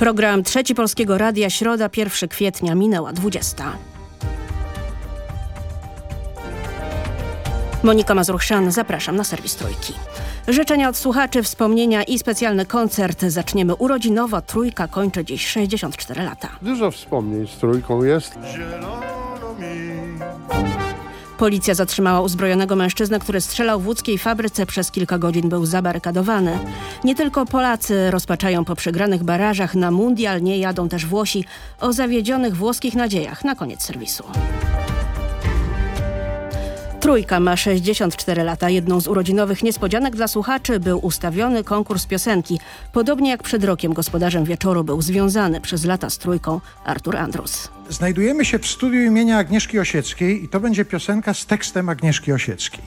Program Trzeci Polskiego Radia, środa 1 kwietnia, minęła 20. Monika Mazurchszan, zapraszam na serwis Trójki. Życzenia od słuchaczy, wspomnienia i specjalny koncert. Zaczniemy urodzinowo. Trójka kończy dziś 64 lata. Dużo wspomnień z Trójką jest. Policja zatrzymała uzbrojonego mężczyznę, który strzelał w łódzkiej fabryce. Przez kilka godzin był zabarykadowany. Nie tylko Polacy rozpaczają po przegranych barażach. Na mundial nie jadą też Włosi o zawiedzionych włoskich nadziejach. Na koniec serwisu. Trójka ma 64 lata. Jedną z urodzinowych niespodzianek dla słuchaczy był ustawiony konkurs piosenki. Podobnie jak przed rokiem gospodarzem wieczoru był związany przez lata z Trójką Artur Andrus. Znajdujemy się w studiu imienia Agnieszki Osieckiej i to będzie piosenka z tekstem Agnieszki Osieckiej.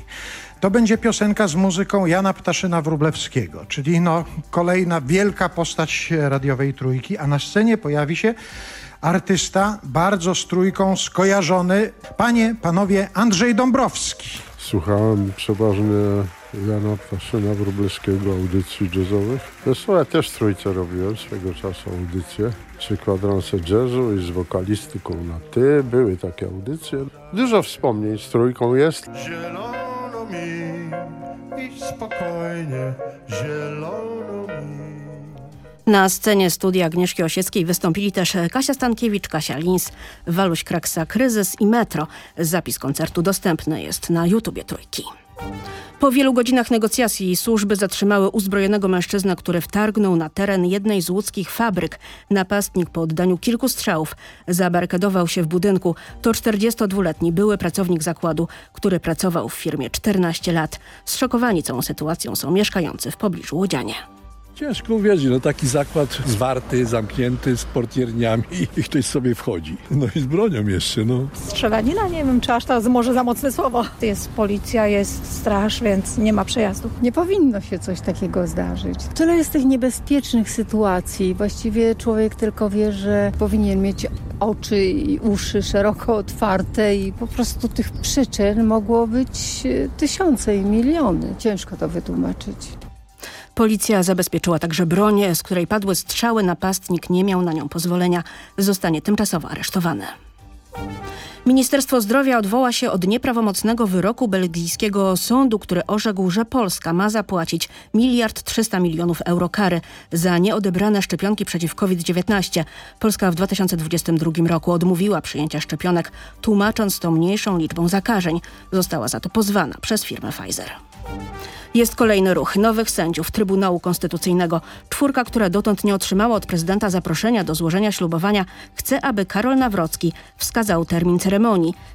To będzie piosenka z muzyką Jana Ptaszyna-Wróblewskiego, czyli no, kolejna wielka postać radiowej Trójki, a na scenie pojawi się artysta bardzo z Trójką skojarzony, panie, panowie, Andrzej Dąbrowski. Słuchałem przeważnie Jana Ptaszyna Wróblewskiego audycji jazzowych. Zresztą ja też Trójce robiłem swego czasu audycje. Trzy kwadranse jazzu i z wokalistyką na ty. Były takie audycje. Dużo wspomnień z Trójką jest. Zielono mi i spokojnie, zielono mi. Na scenie studia Agnieszki Osieckiej wystąpili też Kasia Stankiewicz, Kasia Lins, Waluś Kraksa, Kryzys i Metro. Zapis koncertu dostępny jest na YouTubie Trójki. Po wielu godzinach negocjacji służby zatrzymały uzbrojonego mężczyznę, który wtargnął na teren jednej z łódzkich fabryk. Napastnik po oddaniu kilku strzałów zabarykadował się w budynku. To 42-letni były pracownik zakładu, który pracował w firmie 14 lat. Zszokowani całą sytuacją są mieszkający w pobliżu Łodzianie. Ciężko uwierzyć, no taki zakład zwarty, zamknięty, z portierniami i ktoś sobie wchodzi. No i z bronią jeszcze, no. Strzelanina, nie wiem, czy aż to może za mocne słowo. Jest policja, jest straż, więc nie ma przejazdu. Nie powinno się coś takiego zdarzyć. Tyle jest tych niebezpiecznych sytuacji. Właściwie człowiek tylko wie, że powinien mieć oczy i uszy szeroko otwarte i po prostu tych przyczyn mogło być e, tysiące i miliony. Ciężko to wytłumaczyć. Policja zabezpieczyła także broń, z której padły strzały. Napastnik nie miał na nią pozwolenia. Zostanie tymczasowo aresztowany. Ministerstwo Zdrowia odwoła się od nieprawomocnego wyroku belgijskiego sądu, który orzekł, że Polska ma zapłacić miliard 300 milionów euro kary za nieodebrane szczepionki przeciw COVID-19. Polska w 2022 roku odmówiła przyjęcia szczepionek, tłumacząc to mniejszą liczbą zakażeń. Została za to pozwana przez firmę Pfizer. Jest kolejny ruch nowych sędziów Trybunału Konstytucyjnego. Czwórka, która dotąd nie otrzymała od prezydenta zaproszenia do złożenia ślubowania, chce, aby Karol Nawrocki wskazał termin ceremonii.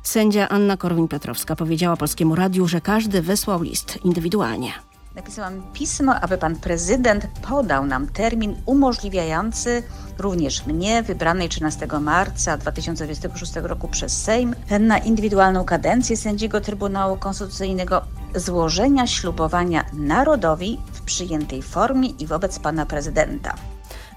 Sędzia Anna Korwin-Petrowska powiedziała Polskiemu Radiu, że każdy wysłał list indywidualnie. Napisałam pismo, aby pan prezydent podał nam termin umożliwiający również mnie, wybranej 13 marca 2026 roku przez Sejm, na indywidualną kadencję sędziego Trybunału Konstytucyjnego złożenia ślubowania narodowi w przyjętej formie i wobec pana prezydenta.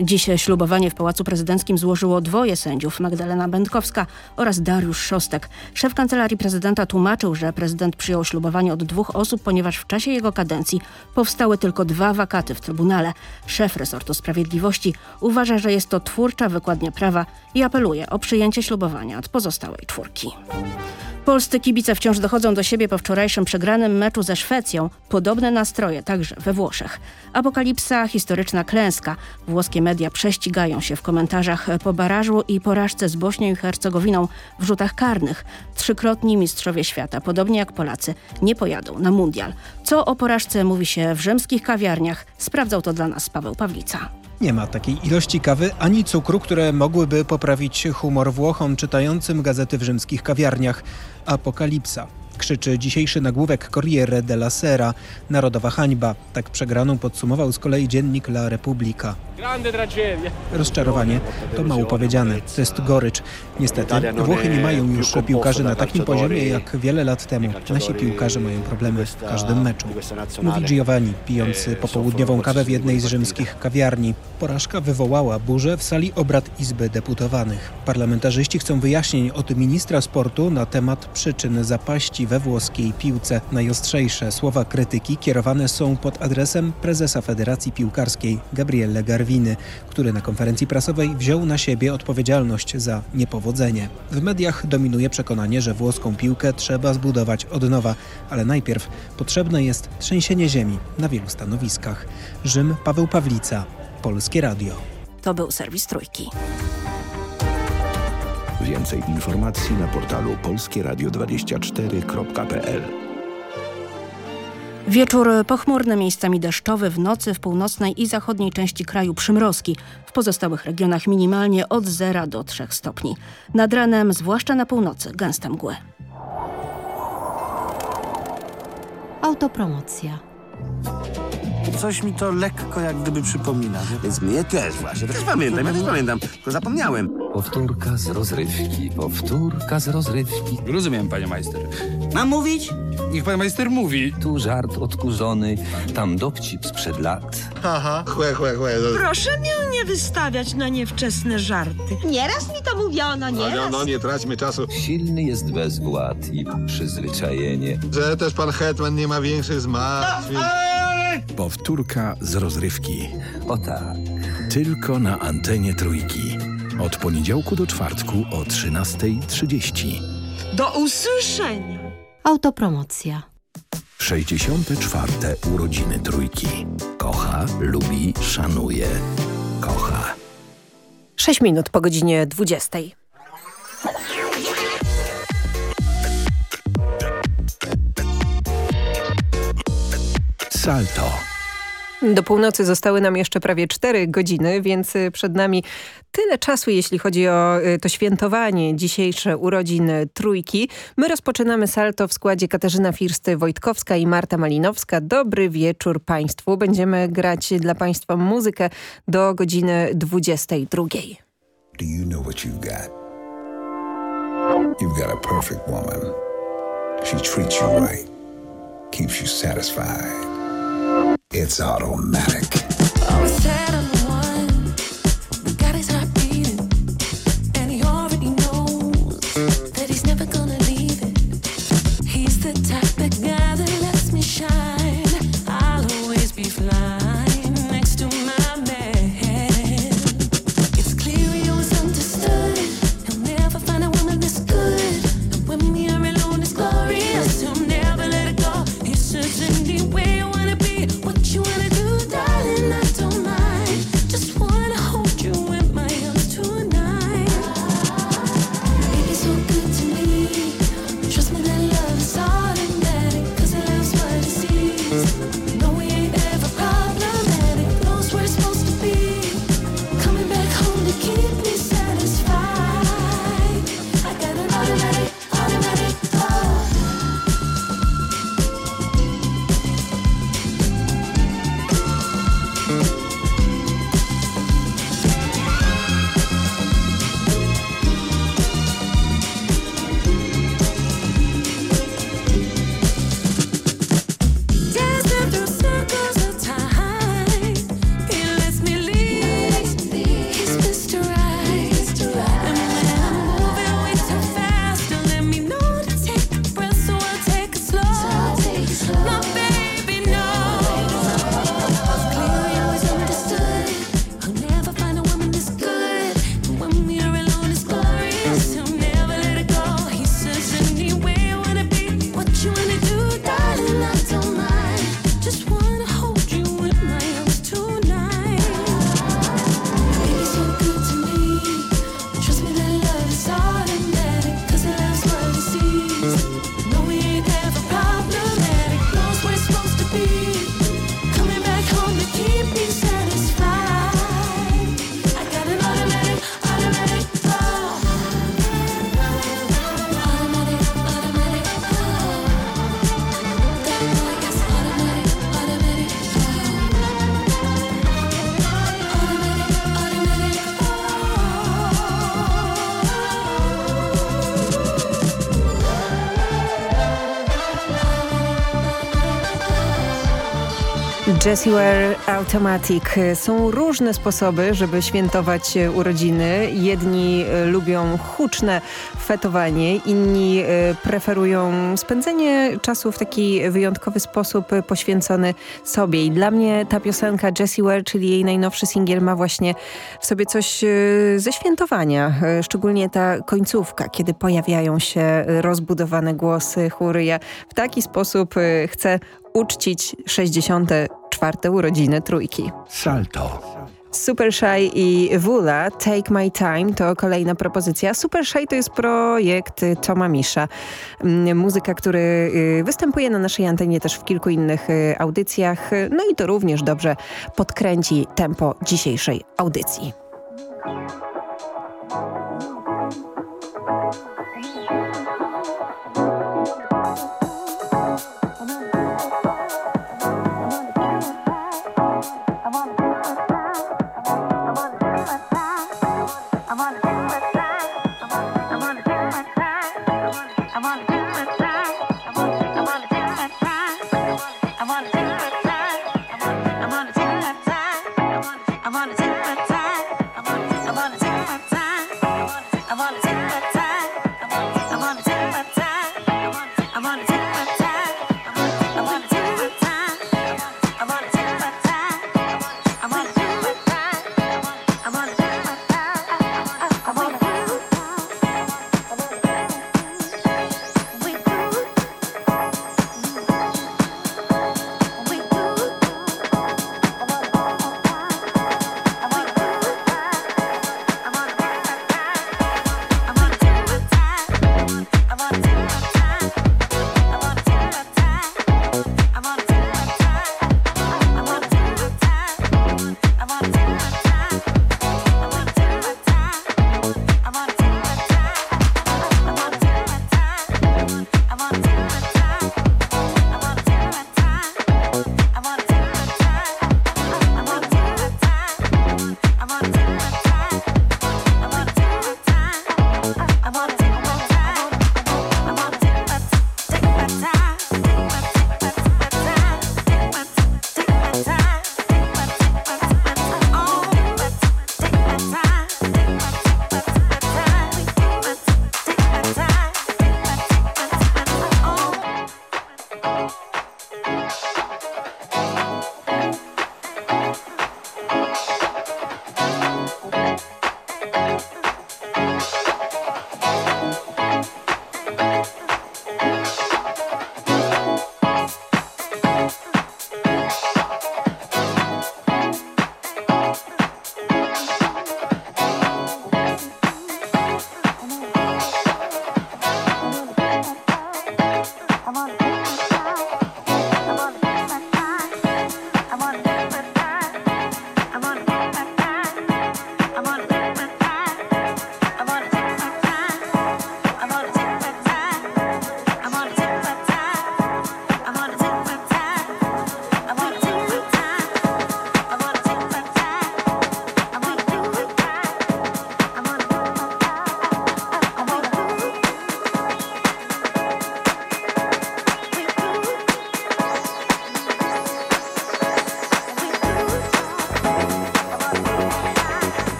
Dziś ślubowanie w Pałacu Prezydenckim złożyło dwoje sędziów, Magdalena Będkowska oraz Dariusz Szostek. Szef Kancelarii Prezydenta tłumaczył, że prezydent przyjął ślubowanie od dwóch osób, ponieważ w czasie jego kadencji powstały tylko dwa wakaty w Trybunale. Szef resortu sprawiedliwości uważa, że jest to twórcza wykładnia prawa i apeluje o przyjęcie ślubowania od pozostałej czwórki. Polscy kibice wciąż dochodzą do siebie po wczorajszym przegranym meczu ze Szwecją. Podobne nastroje także we Włoszech. Apokalipsa, historyczna klęska. Włoskie media prześcigają się w komentarzach po barażu i porażce z Bośnią i Hercegowiną w rzutach karnych. Trzykrotni mistrzowie świata, podobnie jak Polacy, nie pojadą na mundial. Co o porażce mówi się w rzymskich kawiarniach, sprawdzał to dla nas Paweł Pawlica. Nie ma takiej ilości kawy ani cukru, które mogłyby poprawić humor Włochom czytającym gazety w rzymskich kawiarniach. Apokalipsa krzyczy dzisiejszy nagłówek Corriere della Sera. Narodowa hańba. Tak przegraną podsumował z kolei dziennik La Repubblica. Rozczarowanie to mało powiedziane. To jest gorycz. Niestety Włochy nie mają już piłkarzy na takim poziomie jak wiele lat temu. Nasi piłkarze mają problemy w każdym meczu. Mówi Giovanni, pijący popołudniową kawę w jednej z rzymskich kawiarni. Porażka wywołała burzę w sali obrad Izby Deputowanych. Parlamentarzyści chcą wyjaśnień od ministra sportu na temat przyczyn zapaści we włoskiej piłce. Najostrzejsze słowa krytyki kierowane są pod adresem prezesa Federacji Piłkarskiej Gabriele Garwiny, który na konferencji prasowej wziął na siebie odpowiedzialność za niepowodzenie. W mediach dominuje przekonanie, że włoską piłkę trzeba zbudować od nowa, ale najpierw potrzebne jest trzęsienie ziemi na wielu stanowiskach. Rzym, Paweł Pawlica, Polskie Radio. To był serwis Trójki. Więcej informacji na portalu polskieradio24.pl Wieczór pochmurny, miejscami deszczowy, w nocy w północnej i zachodniej części kraju przymrozki. W pozostałych regionach minimalnie od 0 do 3 stopni. Nad ranem, zwłaszcza na północy, gęste mgły. Autopromocja. Coś mi to lekko jak gdyby przypomina. Więc mnie też właśnie. Też pamiętam, ja też pamiętam, tylko zapomniałem. Powtórka z rozrywki, powtórka z rozrywki. Rozumiem, panie majster. Mam mówić? Niech pan majster mówi. Tu żart odkurzony, tam dowcip sprzed lat. Haha, chłe, chłe, chłe. Proszę mnie nie wystawiać na niewczesne żarty. Nieraz mi to mówiono, nieraz. No, no, nie traćmy czasu. Silny jest bezwład i przyzwyczajenie. Że też pan Hetman nie ma większych zmartwień. Powtórka z rozrywki. O tak. Tylko na antenie trójki. Od poniedziałku do czwartku o 13.30. Do usłyszenia. Autopromocja. 64. urodziny trójki. Kocha, lubi, szanuje. Kocha. 6 minut po godzinie 20. Salto. Do północy zostały nam jeszcze prawie 4 godziny, więc y, przed nami tyle czasu, jeśli chodzi o y, to świętowanie dzisiejsze urodziny Trójki. My rozpoczynamy salto w składzie Katarzyna Firsty-Wojtkowska i Marta Malinowska. Dobry wieczór Państwu. Będziemy grać dla Państwa muzykę do godziny 22. Do you know what you've got? You've got a perfect woman. She treats you right, keeps you satisfied. It's automatic. Jessie Ware Automatic. Są różne sposoby, żeby świętować urodziny. Jedni e, lubią huczne fetowanie, inni e, preferują spędzenie czasu w taki wyjątkowy sposób e, poświęcony sobie. I dla mnie ta piosenka Jessie Ware, czyli jej najnowszy singiel, ma właśnie w sobie coś ze świętowania. Szczególnie ta końcówka, kiedy pojawiają się rozbudowane głosy, chóry. Ja w taki sposób chcę uczcić 64. urodziny trójki. Salto. Super Shy i Wula, Take My Time to kolejna propozycja. Super Shy to jest projekt Toma Misza. Mm, muzyka, który y, występuje na naszej antenie też w kilku innych y, audycjach. No i to również dobrze podkręci tempo dzisiejszej audycji.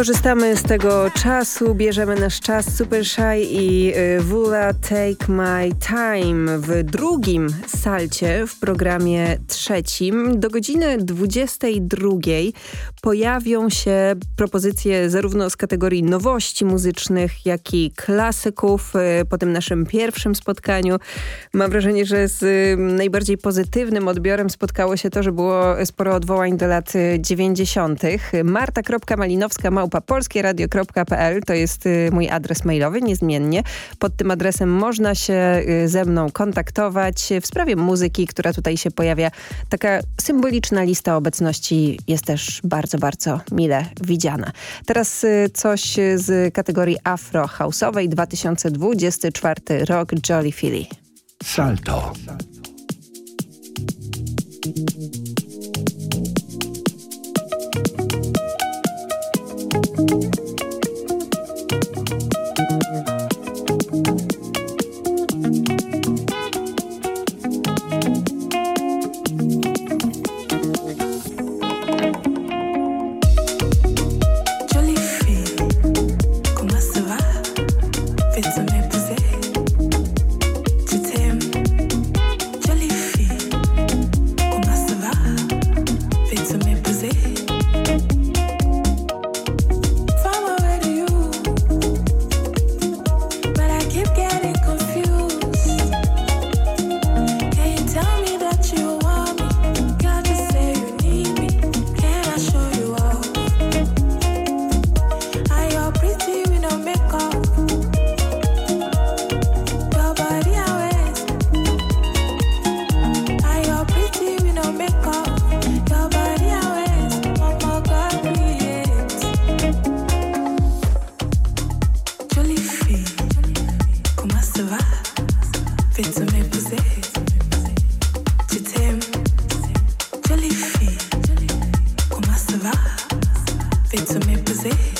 Korzystamy z tego czasu, bierzemy nasz czas Super Shy i y, Wula Take My Time w drugim salcie w programie trzecim. Do godziny 22 pojawią się propozycje zarówno z kategorii nowości muzycznych, jak i klasyków. Y, po tym naszym pierwszym spotkaniu mam wrażenie, że z y, najbardziej pozytywnym odbiorem spotkało się to, że było sporo odwołań do lat 90. Marta.malinowska małpa polskieradio.pl to jest y, mój adres mailowy niezmiennie. Pod tym adresem można się y, ze mną kontaktować w sprawie muzyki, która tutaj się pojawia. Taka symboliczna lista obecności jest też bardzo, bardzo mile widziana. Teraz y, coś z kategorii afro-house'owej 2024 rok Jolly Philly. Salto. Kylie là, vem to me poser.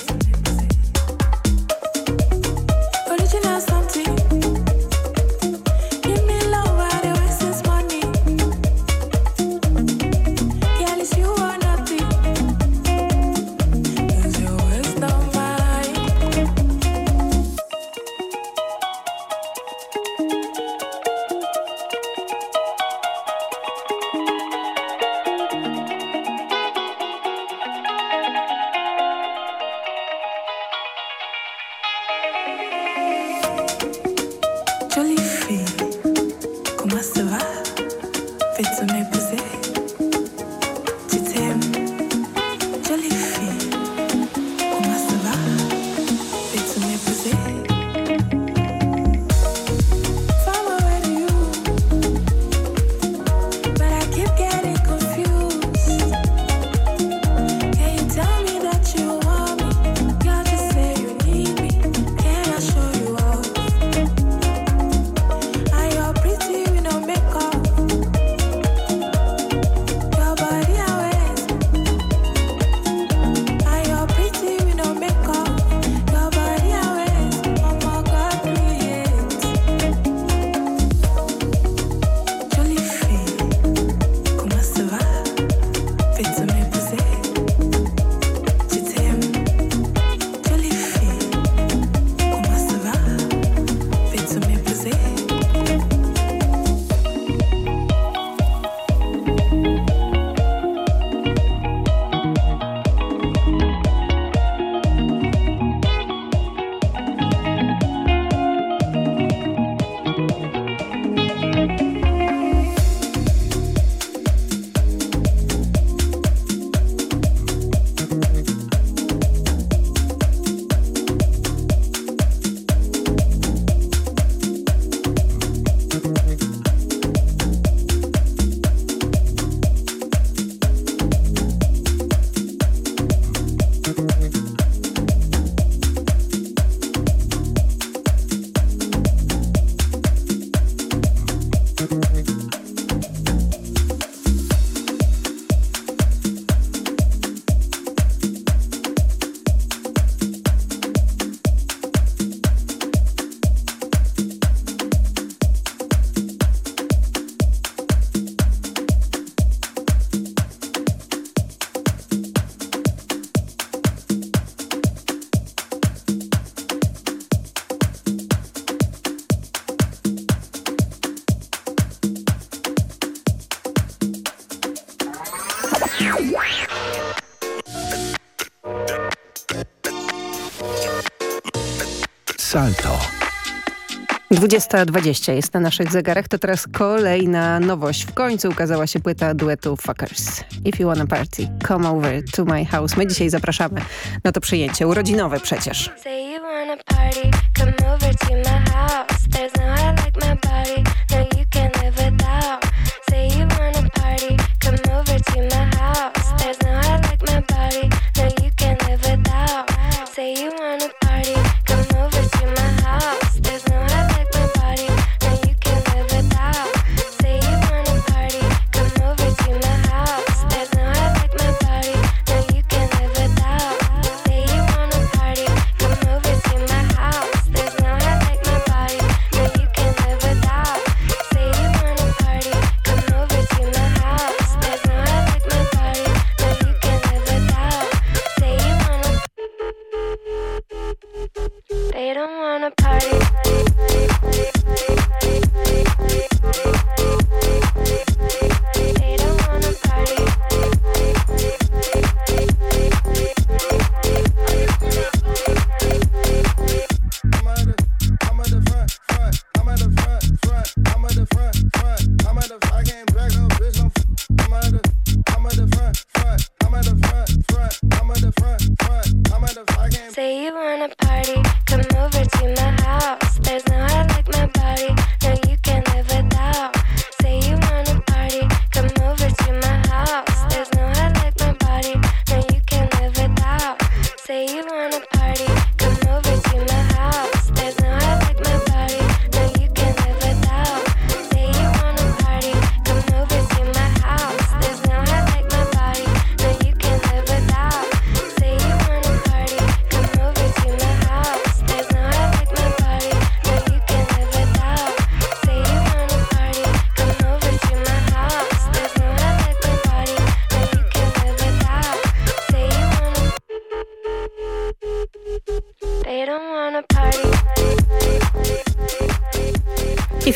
20.20 jest na naszych zegarach. To teraz kolejna nowość. W końcu ukazała się płyta duetu Fuckers. If you wanna party, come over to my house. My dzisiaj zapraszamy na to przyjęcie urodzinowe przecież.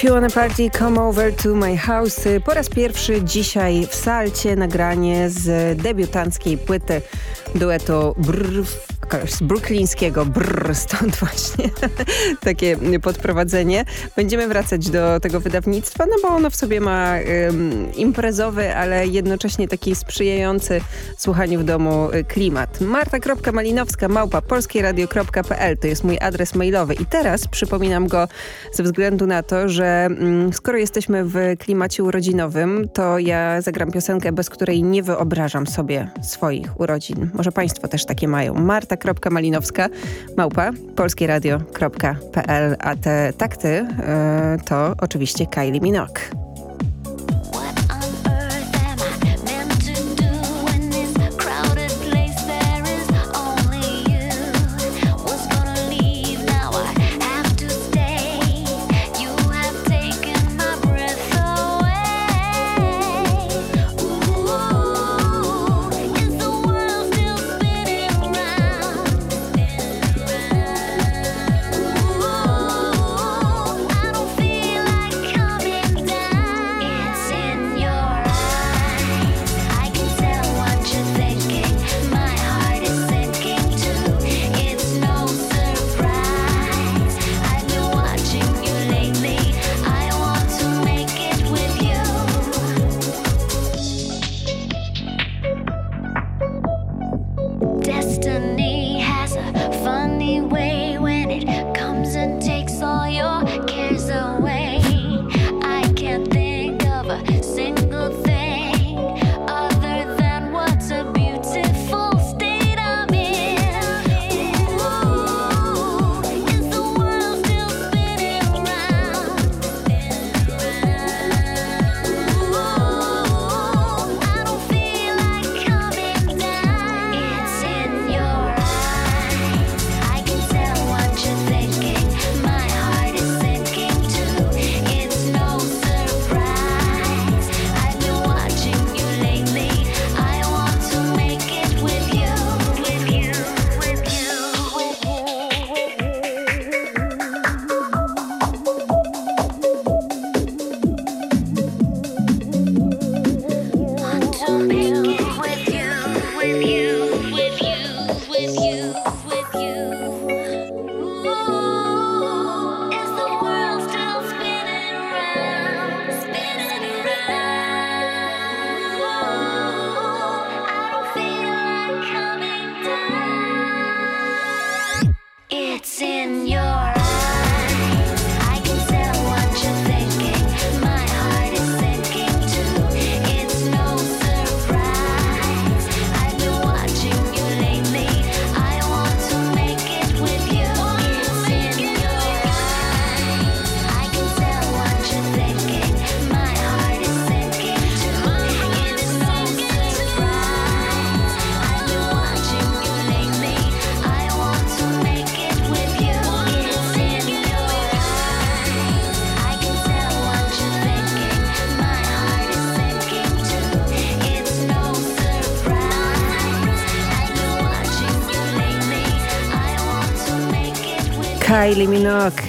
If You Wanna Party, Come Over to My House. Po raz pierwszy dzisiaj w Salcie nagranie z debiutanckiej płyty duetu Brr, z brooklińskiego Brr, stąd właśnie takie podprowadzenie. Będziemy wracać do tego wydawnictwa, no bo ono w sobie ma ym, imprezowy, ale jednocześnie taki sprzyjający słuchaniu w domu e, klimat. Marta.malinowska małpa polskieradio.pl to jest mój adres mailowy i teraz przypominam go ze względu na to, że ym, skoro jesteśmy w klimacie urodzinowym, to ja zagram piosenkę, bez której nie wyobrażam sobie swoich urodzin. Może państwo też takie mają. Marta.malinowska małpa polskieradio.pl Sara.pl, a te takty e, to oczywiście Kylie Minogue.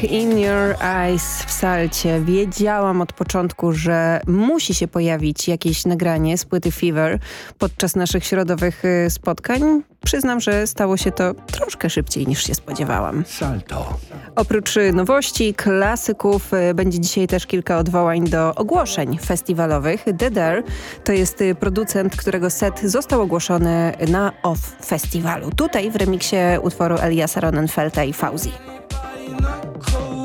In Your Eyes w salcie. Wiedziałam od początku, że musi się pojawić jakieś nagranie z płyty Fever podczas naszych środowych y, spotkań. Przyznam, że stało się to troszkę szybciej niż się spodziewałam. Salto. Oprócz y, nowości, klasyków, y, będzie dzisiaj też kilka odwołań do ogłoszeń festiwalowych. The Dare to jest producent, którego set został ogłoszony na OFF Festiwalu. Tutaj w remiksie utworu Eliasa Ronenfelta i Fauzi. Come my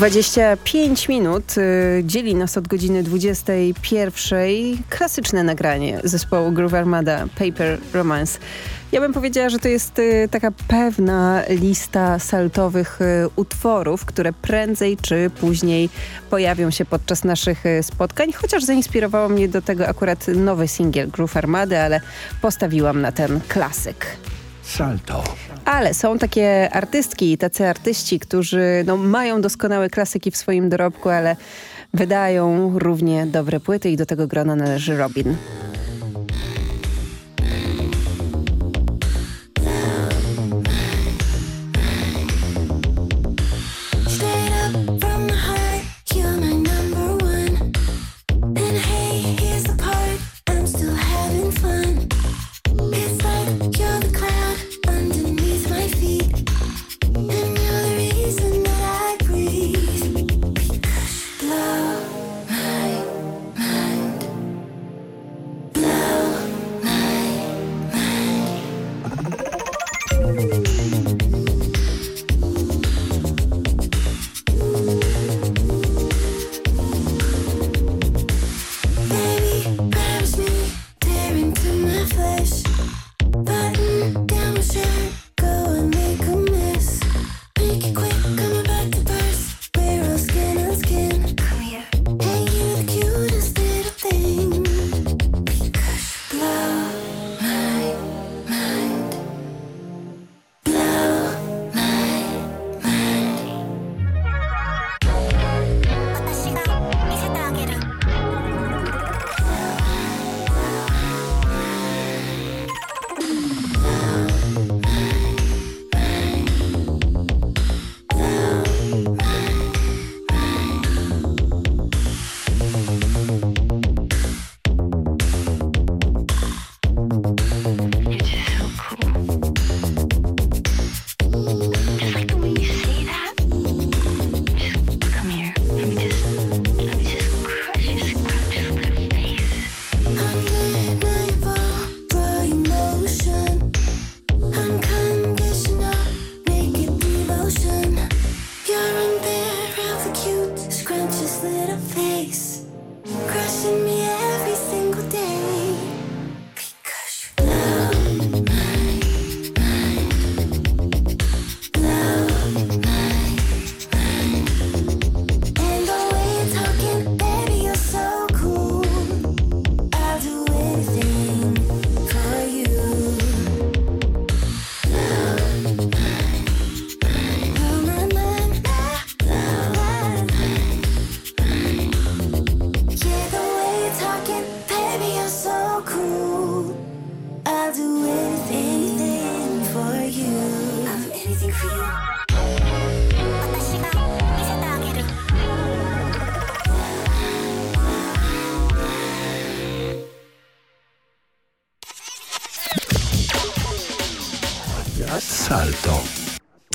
25 minut y, dzieli nas od godziny 21. Klasyczne nagranie zespołu Groove Armada Paper Romance. Ja bym powiedziała, że to jest y, taka pewna lista saltowych y, utworów, które prędzej czy później pojawią się podczas naszych y, spotkań, chociaż zainspirowało mnie do tego akurat nowy singiel Groove Armady, ale postawiłam na ten klasyk. Salto. Ale są takie artystki i tacy artyści, którzy no, mają doskonałe klasyki w swoim dorobku, ale wydają równie dobre płyty i do tego grona należy Robin.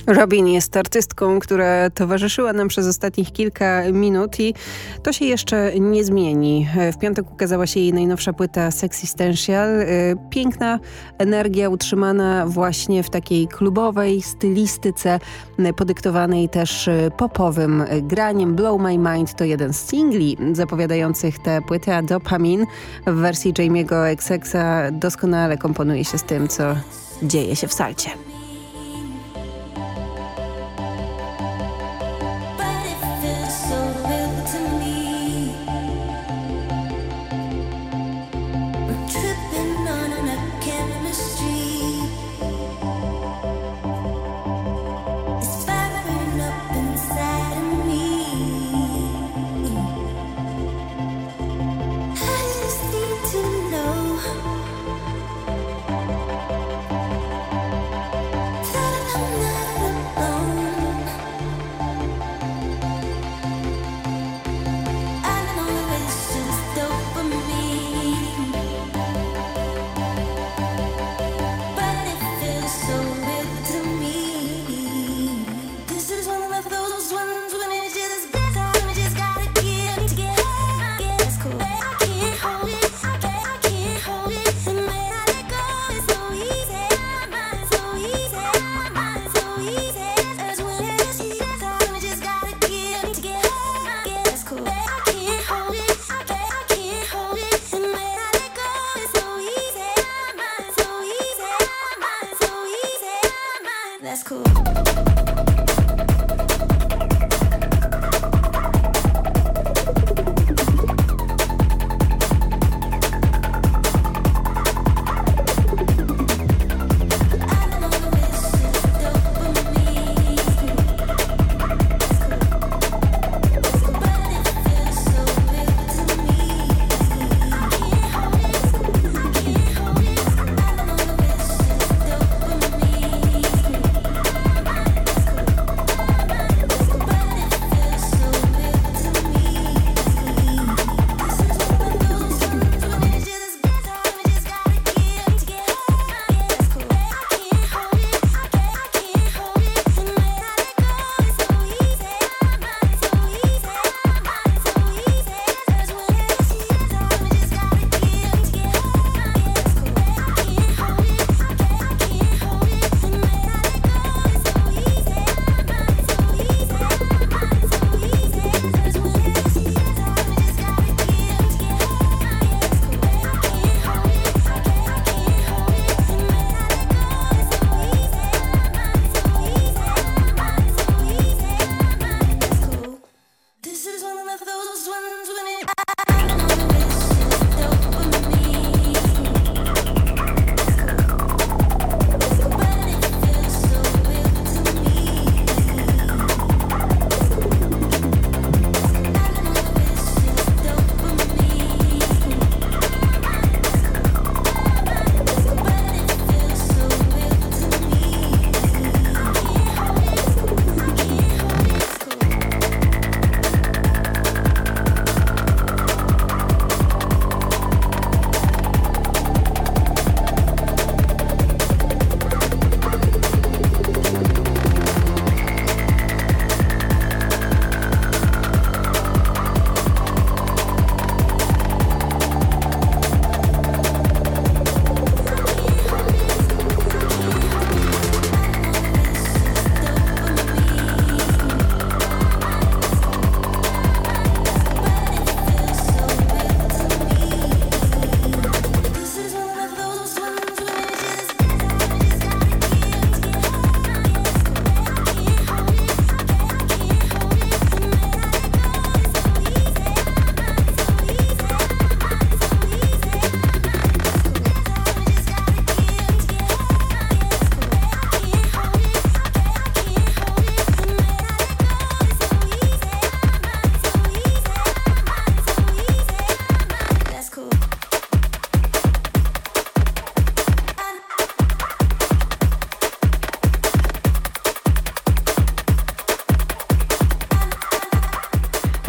Robin jest artystką, która towarzyszyła nam przez ostatnich kilka minut i to się jeszcze nie zmieni. W piątek ukazała się jej najnowsza płyta Sexistential. Piękna energia utrzymana właśnie w takiej klubowej stylistyce, podyktowanej też popowym graniem. Blow My Mind to jeden z singli zapowiadających tę płytę, a Dopamin w wersji Jamie'ego XX'a doskonale komponuje się z tym, co dzieje się w salcie.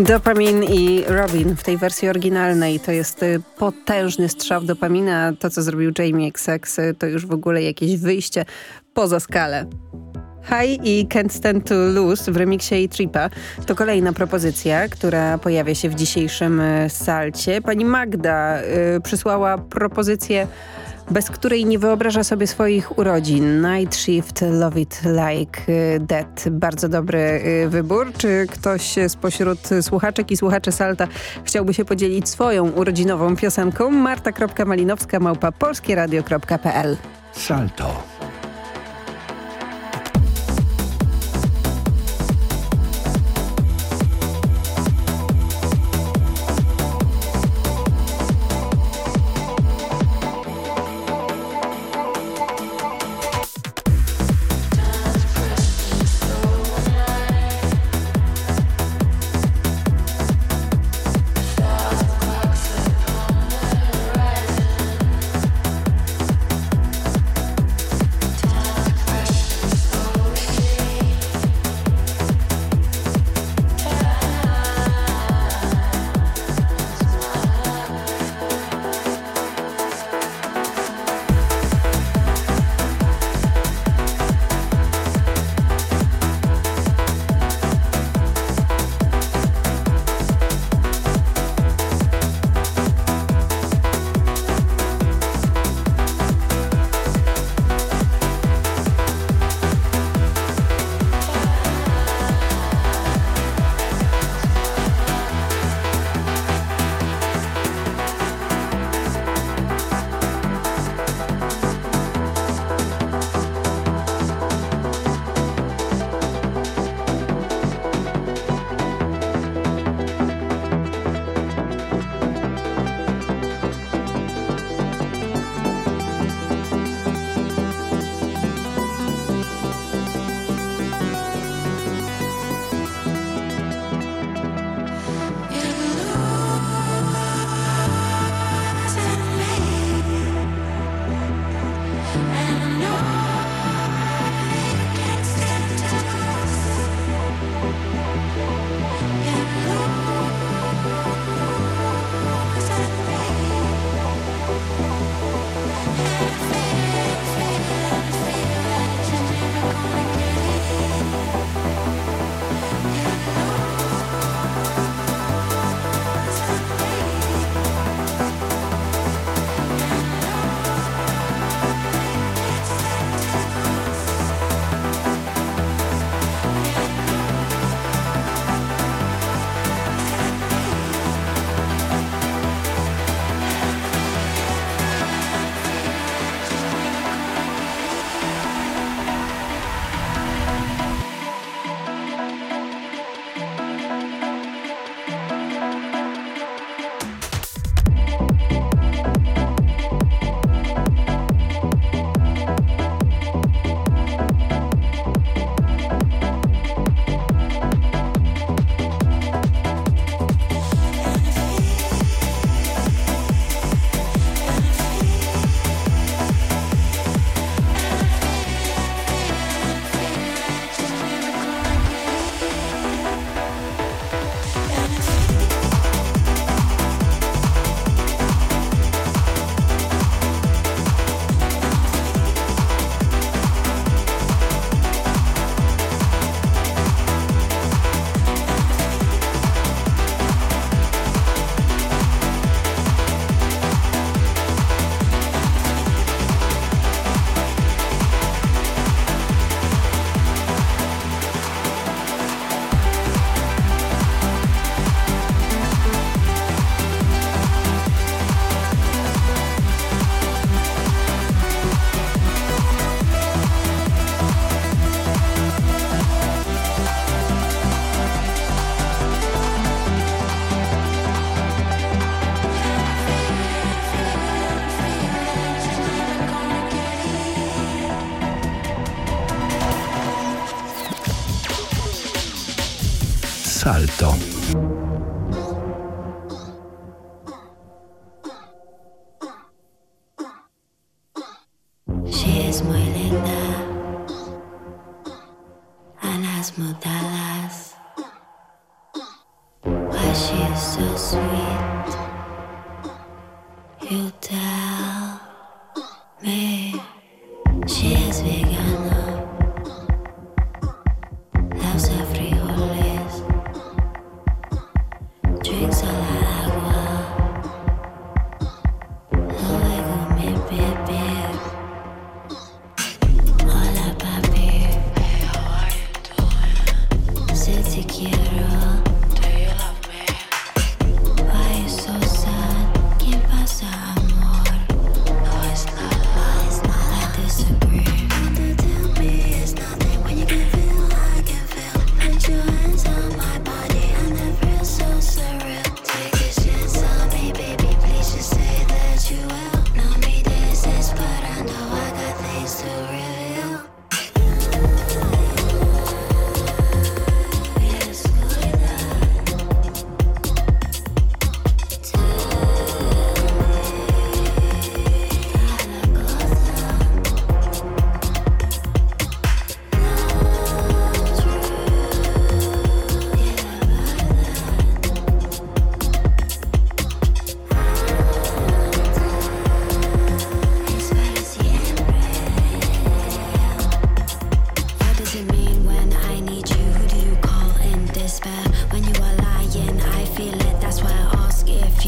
Dopamin i Robin w tej wersji oryginalnej to jest y, potężny strzał dopamina. To, co zrobił Jamie XX, y, to już w ogóle jakieś wyjście poza skalę. High i Can't Stand to Lose w remiksie A-Tripa to kolejna propozycja, która pojawia się w dzisiejszym y, salcie. Pani Magda y, przysłała propozycję bez której nie wyobraża sobie swoich urodzin. Night Shift, Love It Like That. Bardzo dobry y, wybór. Czy ktoś spośród słuchaczek i słuchaczy Salta chciałby się podzielić swoją urodzinową piosenką? marta.malinowska małpa polskieradio.pl Salto. Salto.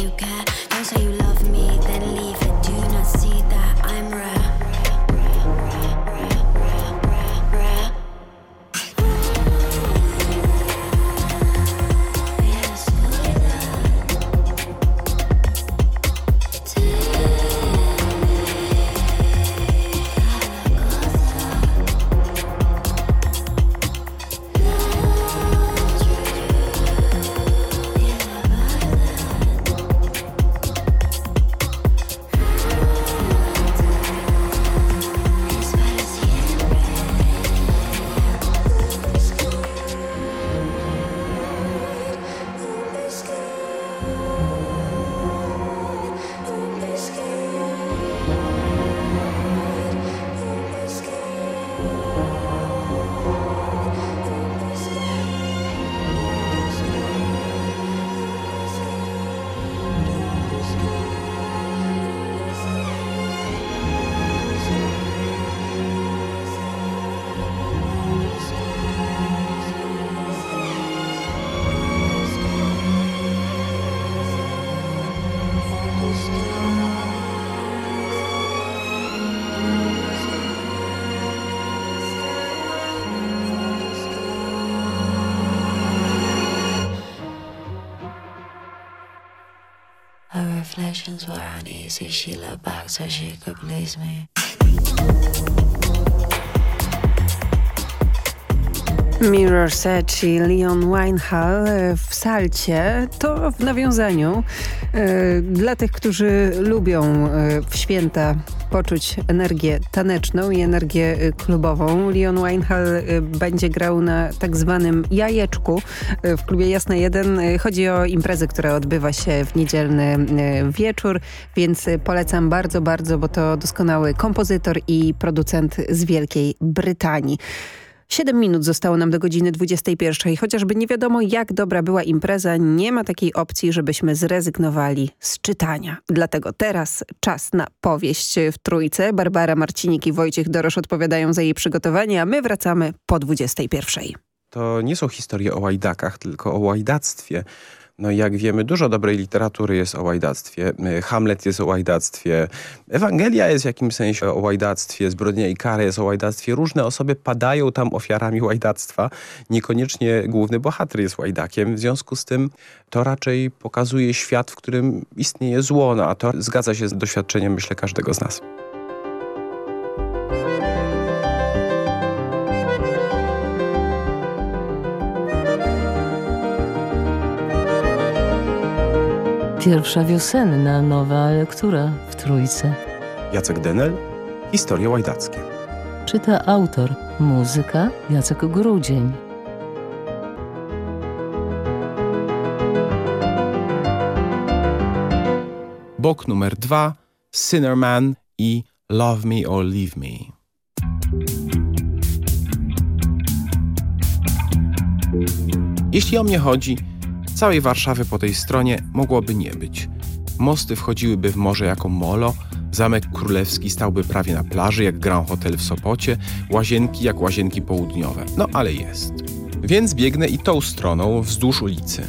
You care. Uneasy. She looked back so she could please me. Mirror's Edge i Leon Winehall w salcie to w nawiązaniu e, dla tych, którzy lubią e, w święta poczuć energię taneczną i energię e, klubową. Leon Winehall e, będzie grał na tak zwanym jajeczku e, w klubie Jasne 1. E, Chodzi o imprezę, która odbywa się w niedzielny wieczór, więc polecam bardzo, bardzo, bo to doskonały kompozytor i producent z Wielkiej Brytanii. Siedem minut zostało nam do godziny 21. Chociażby nie wiadomo jak dobra była impreza, nie ma takiej opcji, żebyśmy zrezygnowali z czytania. Dlatego teraz czas na powieść w Trójce. Barbara Marcinik i Wojciech Dorosz odpowiadają za jej przygotowanie, a my wracamy po 21. To nie są historie o łajdakach, tylko o łajdactwie. No jak wiemy, dużo dobrej literatury jest o łajdactwie. Hamlet jest o łajdactwie. Ewangelia jest w jakimś sensie o łajdactwie. Zbrodnia i kara jest o łajdactwie. Różne osoby padają tam ofiarami łajdactwa. Niekoniecznie główny bohater jest łajdakiem. W związku z tym to raczej pokazuje świat, w którym istnieje zło. No, a to zgadza się z doświadczeniem, myślę, każdego z nas. Pierwsza wiosenna nowa lektura w Trójce. Jacek Denel, Historie łajdackie. Czyta autor, muzyka Jacek Grudzień. Bok numer dwa, Sinnerman i Love Me or Leave Me. Jeśli o mnie chodzi, całej Warszawy po tej stronie mogłoby nie być. Mosty wchodziłyby w morze jako molo, Zamek Królewski stałby prawie na plaży, jak Grand Hotel w Sopocie, łazienki jak łazienki południowe. No ale jest. Więc biegnę i tą stroną wzdłuż ulicy.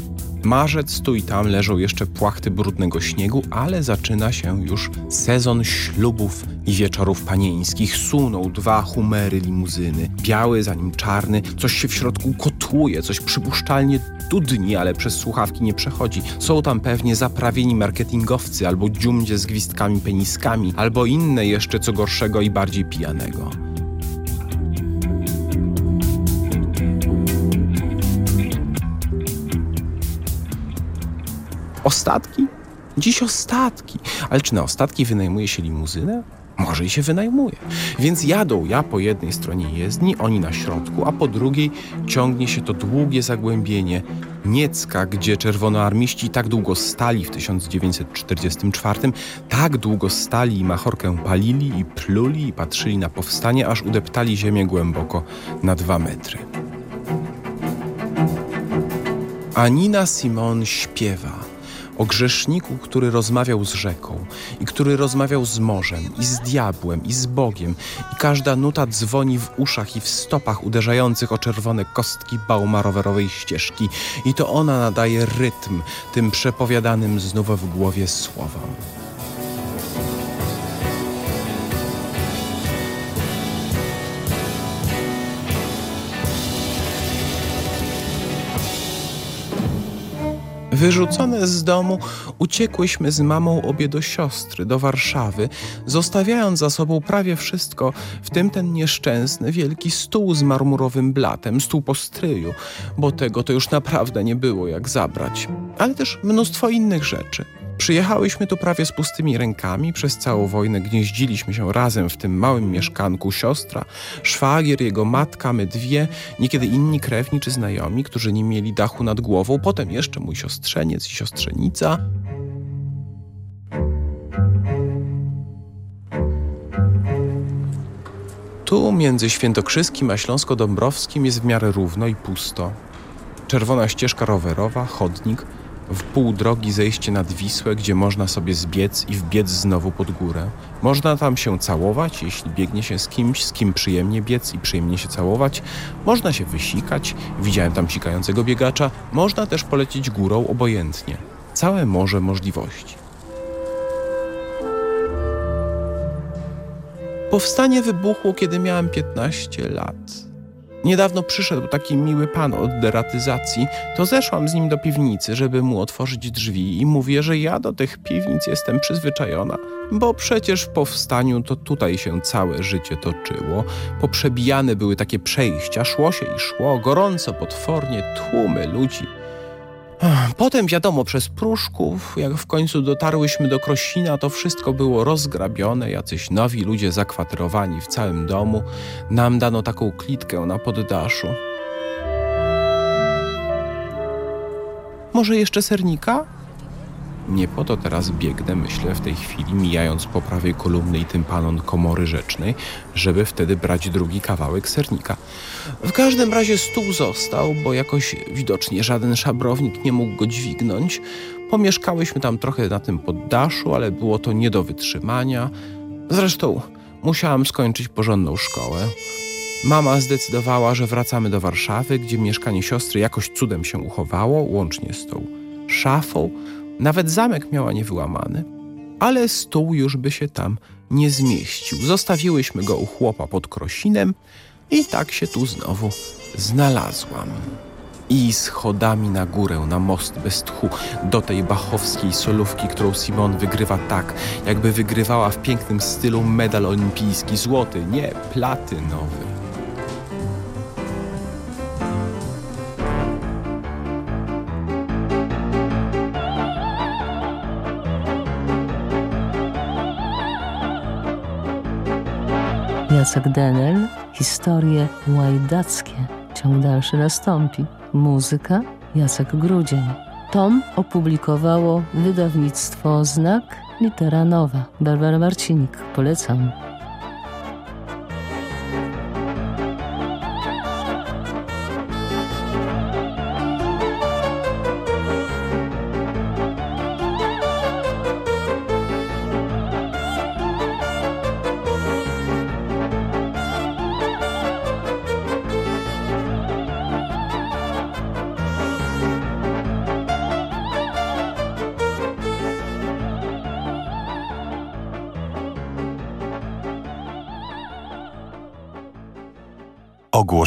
Marzec tu i tam leżą jeszcze płachty brudnego śniegu, ale zaczyna się już sezon ślubów i wieczorów panieńskich. Suną dwa humery limuzyny. Biały, za nim czarny. Coś się w środku kotłuje, coś przypuszczalnie dudni, ale przez słuchawki nie przechodzi. Są tam pewnie zaprawieni marketingowcy albo dziumdzie z gwizdkami peniskami, albo inne jeszcze co gorszego i bardziej pijanego. Ostatki? Dziś ostatki. Ale czy na ostatki wynajmuje się limuzynę? Może i się wynajmuje. Więc jadą ja po jednej stronie jezdni, oni na środku, a po drugiej ciągnie się to długie zagłębienie Niecka, gdzie czerwonoarmiści tak długo stali w 1944, tak długo stali i machorkę palili i pluli i patrzyli na powstanie, aż udeptali ziemię głęboko na dwa metry. Anina Simon śpiewa o grzeszniku, który rozmawiał z rzeką i który rozmawiał z morzem i z diabłem i z Bogiem i każda nuta dzwoni w uszach i w stopach uderzających o czerwone kostki bauma rowerowej ścieżki i to ona nadaje rytm tym przepowiadanym znów w głowie słowom. Wyrzucone z domu, uciekłyśmy z mamą obie do siostry, do Warszawy, zostawiając za sobą prawie wszystko, w tym ten nieszczęsny wielki stół z marmurowym blatem, stół po stryju, bo tego to już naprawdę nie było jak zabrać, ale też mnóstwo innych rzeczy. Przyjechałyśmy tu prawie z pustymi rękami, przez całą wojnę gnieździliśmy się razem w tym małym mieszkanku siostra, szwagier, jego matka, my dwie, niekiedy inni krewni czy znajomi, którzy nie mieli dachu nad głową, potem jeszcze mój siostrzeniec i siostrzenica. Tu między Świętokrzyskim a Śląsko-Dąbrowskim jest w miarę równo i pusto. Czerwona ścieżka rowerowa, chodnik, w pół drogi zejście nad Wisłę, gdzie można sobie zbiec i wbiec znowu pod górę. Można tam się całować, jeśli biegnie się z kimś, z kim przyjemnie biec i przyjemnie się całować. Można się wysikać, widziałem tam sikającego biegacza. Można też polecieć górą obojętnie. Całe morze możliwości. Powstanie wybuchło, kiedy miałem 15 lat. Niedawno przyszedł taki miły pan od deratyzacji, to zeszłam z nim do piwnicy, żeby mu otworzyć drzwi i mówię, że ja do tych piwnic jestem przyzwyczajona, bo przecież w powstaniu to tutaj się całe życie toczyło. Poprzebijane były takie przejścia, szło się i szło, gorąco, potwornie, tłumy ludzi. Potem wiadomo, przez Pruszków, jak w końcu dotarłyśmy do Krosina, to wszystko było rozgrabione, jacyś nowi ludzie zakwaterowani w całym domu. Nam dano taką klitkę na poddaszu. Może jeszcze sernika? Nie po to teraz biegnę, myślę w tej chwili, mijając po prawej kolumny i tympanon komory rzecznej, żeby wtedy brać drugi kawałek sernika. W każdym razie stół został, bo jakoś widocznie żaden szabrownik nie mógł go dźwignąć. Pomieszkałyśmy tam trochę na tym poddaszu, ale było to nie do wytrzymania. Zresztą musiałam skończyć porządną szkołę. Mama zdecydowała, że wracamy do Warszawy, gdzie mieszkanie siostry jakoś cudem się uchowało, łącznie z tą szafą. Nawet zamek miała niewyłamany. Ale stół już by się tam nie zmieścił. Zostawiłyśmy go u chłopa pod Krosinem i tak się tu znowu znalazłam. I schodami na górę, na most bez tchu, do tej bachowskiej solówki, którą Simon wygrywa tak, jakby wygrywała w pięknym stylu medal olimpijski, złoty, nie, platynowy. Jacek Denel, historie łajdackie. Ciąg dalszy nastąpi. Muzyka Jacek Grudzień. Tom opublikowało wydawnictwo Znak Litera Nowa. Barbara Marcinik, polecam.